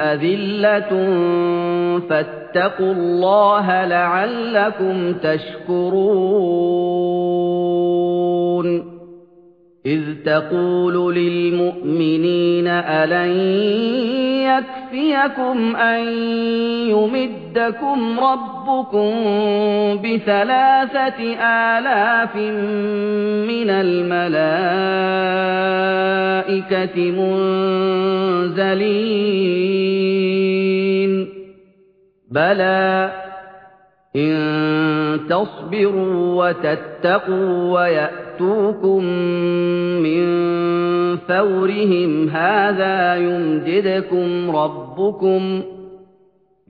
أَذِلَّةٌ فَاتَّقُوا اللَّهَ لَعَلَّكُمْ تَشْكُرُونَ. إِذْ تَقُولُ لِلْمُؤْمِنِينَ أَلَن يَكْفِيَكُمْ أَن يُمِدَّكُمْ رَبُّكُم بِثَلَاثَةِ آلَافٍ مِّنَ الْمَلَائِكَةِ مُنزَلِينَ. بَلَىٰ إِن تَصْبِرُوا وَتَتَّقُوا وَيَأْتُوكُم مِّن فَوْرِهِمْ هَٰذَا يُمْدِدْكُمْ رَبُّكُم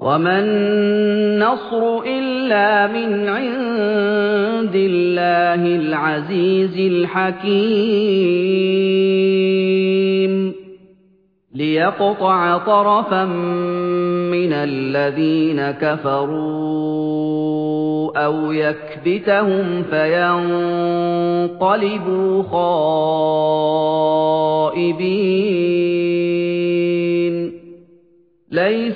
وَمَا النَّصْرُ إِلَّا مِنْ عِندِ اللَّهِ الْعَزِيزِ الْحَكِيمِ لِيَقْطَعَ طَرَفًا مِّنَ الَّذِينَ كَفَرُوا أَوْ يَكْبِتَهُمْ فَيَنقَلِبُوا خَائِبِينَ